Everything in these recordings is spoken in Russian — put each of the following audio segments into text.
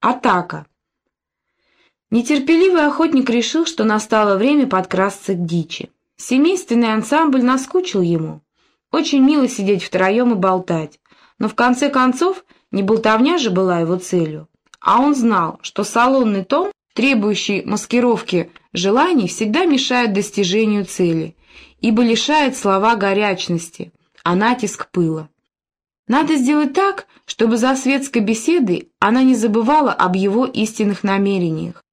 Атака. Нетерпеливый охотник решил, что настало время подкрасться к дичи. Семейственный ансамбль наскучил ему. Очень мило сидеть втроем и болтать, но в конце концов не болтовня же была его целью. А он знал, что салонный тон, требующий маскировки желаний, всегда мешает достижению цели, ибо лишает слова горячности, а натиск пыла. Надо сделать так, чтобы за светской беседой она не забывала об его истинных намерениях,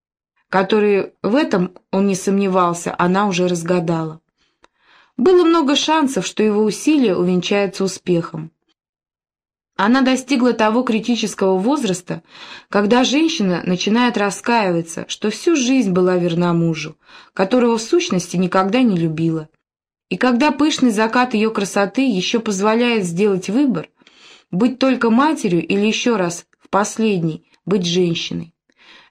которые в этом, он не сомневался, она уже разгадала. Было много шансов, что его усилия увенчаются успехом. Она достигла того критического возраста, когда женщина начинает раскаиваться, что всю жизнь была верна мужу, которого в сущности никогда не любила. И когда пышный закат ее красоты еще позволяет сделать выбор, быть только матерью или еще раз, в последний, быть женщиной.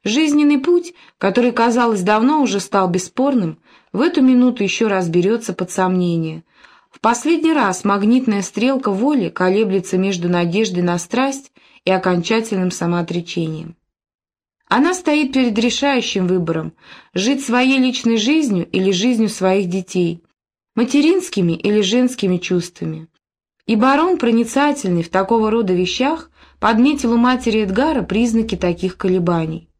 Жизненный путь, который, казалось, давно уже стал бесспорным, в эту минуту еще раз берется под сомнение – в последний раз магнитная стрелка воли колеблется между надеждой на страсть и окончательным самоотречением. Она стоит перед решающим выбором – жить своей личной жизнью или жизнью своих детей, материнскими или женскими чувствами. И барон, проницательный в такого рода вещах, подметил у матери Эдгара признаки таких колебаний.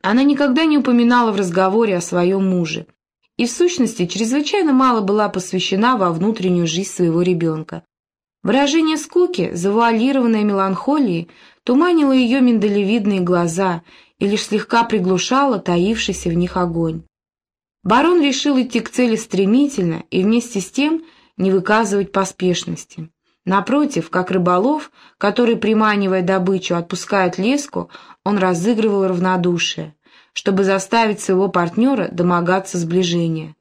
Она никогда не упоминала в разговоре о своем муже, и в сущности чрезвычайно мало была посвящена во внутреннюю жизнь своего ребенка. Выражение скуки, завуалированной меланхолии, туманило ее миндалевидные глаза и лишь слегка приглушало таившийся в них огонь. Барон решил идти к цели стремительно и вместе с тем не выказывать поспешности. Напротив, как рыболов, который, приманивая добычу, отпускает леску, он разыгрывал равнодушие чтобы заставить своего партнера домогаться сближения.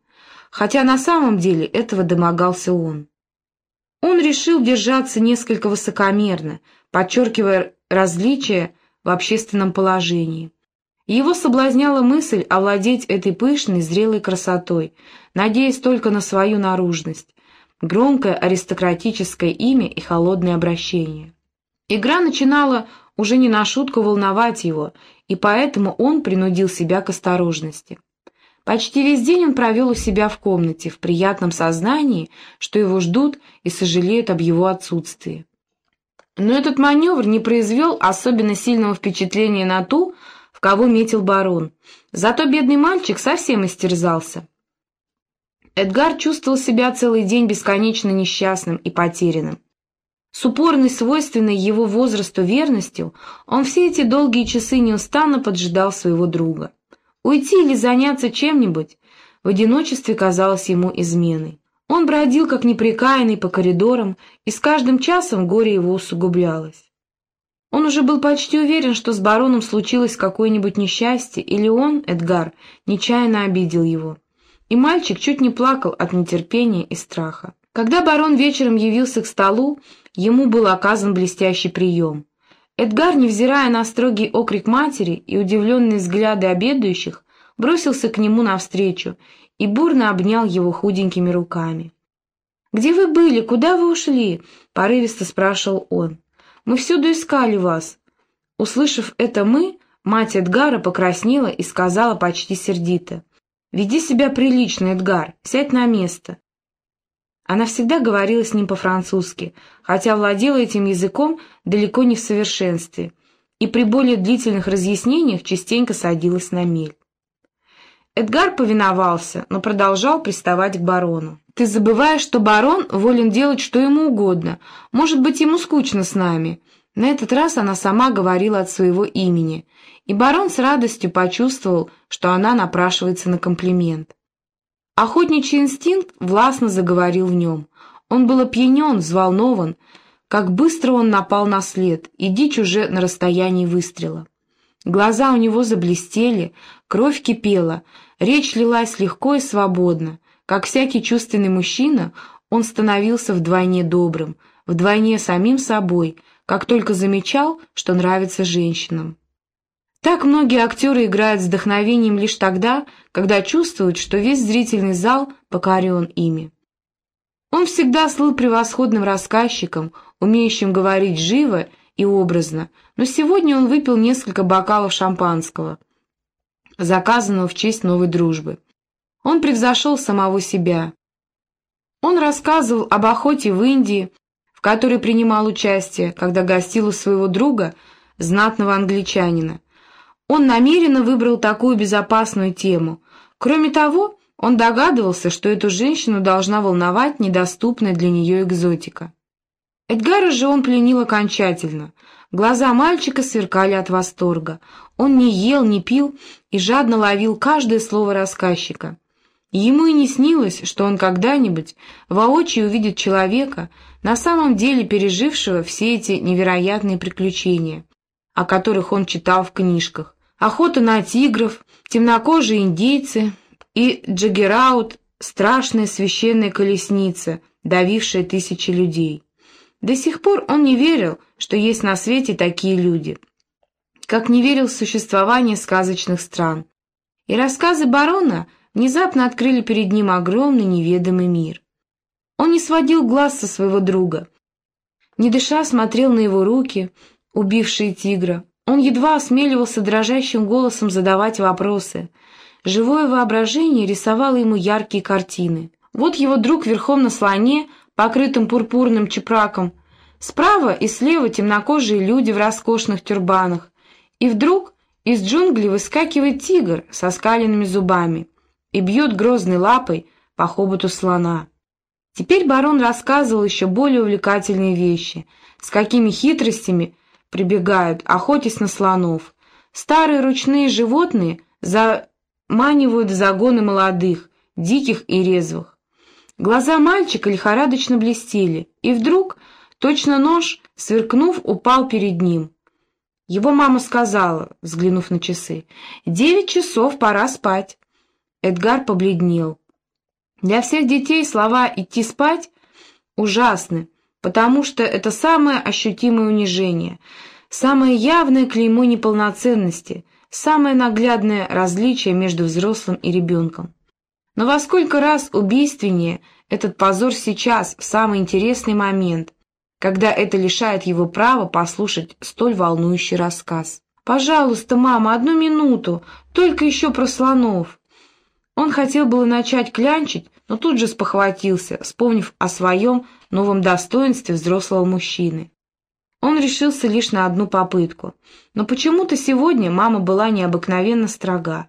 Хотя на самом деле этого домогался он. Он решил держаться несколько высокомерно, подчеркивая различия в общественном положении. Его соблазняла мысль овладеть этой пышной, зрелой красотой, надеясь только на свою наружность, громкое аристократическое имя и холодное обращение. Игра начинала уже не на шутку волновать его, и поэтому он принудил себя к осторожности. Почти весь день он провел у себя в комнате, в приятном сознании, что его ждут и сожалеют об его отсутствии. Но этот маневр не произвел особенно сильного впечатления на ту, в кого метил барон. Зато бедный мальчик совсем истерзался. Эдгар чувствовал себя целый день бесконечно несчастным и потерянным. С упорной, свойственной его возрасту верностью, он все эти долгие часы неустанно поджидал своего друга. Уйти или заняться чем-нибудь в одиночестве казалось ему изменой. Он бродил, как непрекаянный, по коридорам, и с каждым часом горе его усугублялось. Он уже был почти уверен, что с бароном случилось какое-нибудь несчастье, или он, Эдгар, нечаянно обидел его. И мальчик чуть не плакал от нетерпения и страха. Когда барон вечером явился к столу, ему был оказан блестящий прием. Эдгар, невзирая на строгий окрик матери и удивленные взгляды обедающих, бросился к нему навстречу и бурно обнял его худенькими руками. «Где вы были? Куда вы ушли?» — порывисто спрашивал он. «Мы всюду искали вас». Услышав это «мы», мать Эдгара покраснела и сказала почти сердито. «Веди себя прилично, Эдгар, сядь на место. Она всегда говорила с ним по-французски, хотя владела этим языком далеко не в совершенстве, и при более длительных разъяснениях частенько садилась на мель. Эдгар повиновался, но продолжал приставать к барону. «Ты забываешь, что барон волен делать что ему угодно. Может быть, ему скучно с нами». На этот раз она сама говорила от своего имени, и барон с радостью почувствовал, что она напрашивается на комплимент. Охотничий инстинкт властно заговорил в нем. Он был опьянен, взволнован, как быстро он напал на след, и дичь уже на расстоянии выстрела. Глаза у него заблестели, кровь кипела, речь лилась легко и свободно. Как всякий чувственный мужчина, он становился вдвойне добрым, вдвойне самим собой, как только замечал, что нравится женщинам. Так многие актеры играют с вдохновением лишь тогда, когда чувствуют, что весь зрительный зал покорен ими. Он всегда слыл превосходным рассказчиком, умеющим говорить живо и образно, но сегодня он выпил несколько бокалов шампанского, заказанного в честь новой дружбы. Он превзошел самого себя. Он рассказывал об охоте в Индии, в которой принимал участие, когда гостил у своего друга, знатного англичанина. Он намеренно выбрал такую безопасную тему. Кроме того, он догадывался, что эту женщину должна волновать недоступная для нее экзотика. Эдгара же он пленил окончательно. Глаза мальчика сверкали от восторга. Он не ел, не пил и жадно ловил каждое слово рассказчика. Ему и не снилось, что он когда-нибудь воочию увидит человека, на самом деле пережившего все эти невероятные приключения, о которых он читал в книжках. Охота на тигров, темнокожие индейцы и Джаггераут, страшная священная колесница, давившая тысячи людей. До сих пор он не верил, что есть на свете такие люди, как не верил в существование сказочных стран. И рассказы барона внезапно открыли перед ним огромный неведомый мир. Он не сводил глаз со своего друга. Не дыша смотрел на его руки, убившие тигра. Он едва осмеливался дрожащим голосом задавать вопросы. Живое воображение рисовало ему яркие картины. Вот его друг верхом на слоне, покрытым пурпурным чепраком. Справа и слева темнокожие люди в роскошных тюрбанах. И вдруг из джунглей выскакивает тигр со скаленными зубами и бьет грозной лапой по хоботу слона. Теперь барон рассказывал еще более увлекательные вещи, с какими хитростями прибегают, охотясь на слонов. Старые ручные животные заманивают в загоны молодых, диких и резвых. Глаза мальчика лихорадочно блестели, и вдруг, точно нож, сверкнув, упал перед ним. Его мама сказала, взглянув на часы, «Девять часов, пора спать». Эдгар побледнел. Для всех детей слова «идти спать» ужасны, потому что это самое ощутимое унижение, самое явное клеймо неполноценности, самое наглядное различие между взрослым и ребенком. Но во сколько раз убийственнее этот позор сейчас, в самый интересный момент, когда это лишает его права послушать столь волнующий рассказ. «Пожалуйста, мама, одну минуту, только еще про слонов». Он хотел было начать клянчить, но тут же спохватился, вспомнив о своем новом достоинстве взрослого мужчины. Он решился лишь на одну попытку, но почему-то сегодня мама была необыкновенно строга.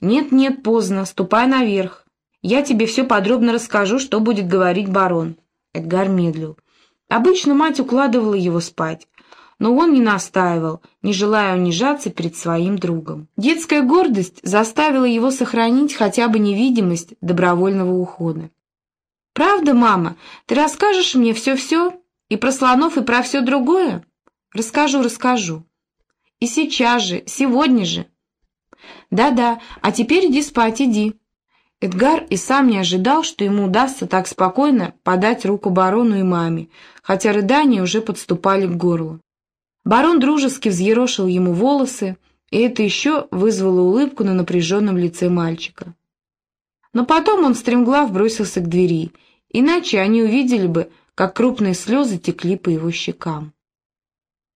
«Нет-нет, поздно, ступай наверх. Я тебе все подробно расскажу, что будет говорить барон». Эдгар медлил. Обычно мать укладывала его спать, но он не настаивал, не желая унижаться перед своим другом. Детская гордость заставила его сохранить хотя бы невидимость добровольного ухода. «Правда, мама, ты расскажешь мне все-все? И про слонов, и про все другое?» «Расскажу, расскажу. И сейчас же, сегодня же». «Да-да, а теперь иди спать, иди». Эдгар и сам не ожидал, что ему удастся так спокойно подать руку барону и маме, хотя рыдания уже подступали к горлу. Барон дружески взъерошил ему волосы, и это еще вызвало улыбку на напряженном лице мальчика. Но потом он стремглав бросился к двери, иначе они увидели бы, как крупные слезы текли по его щекам.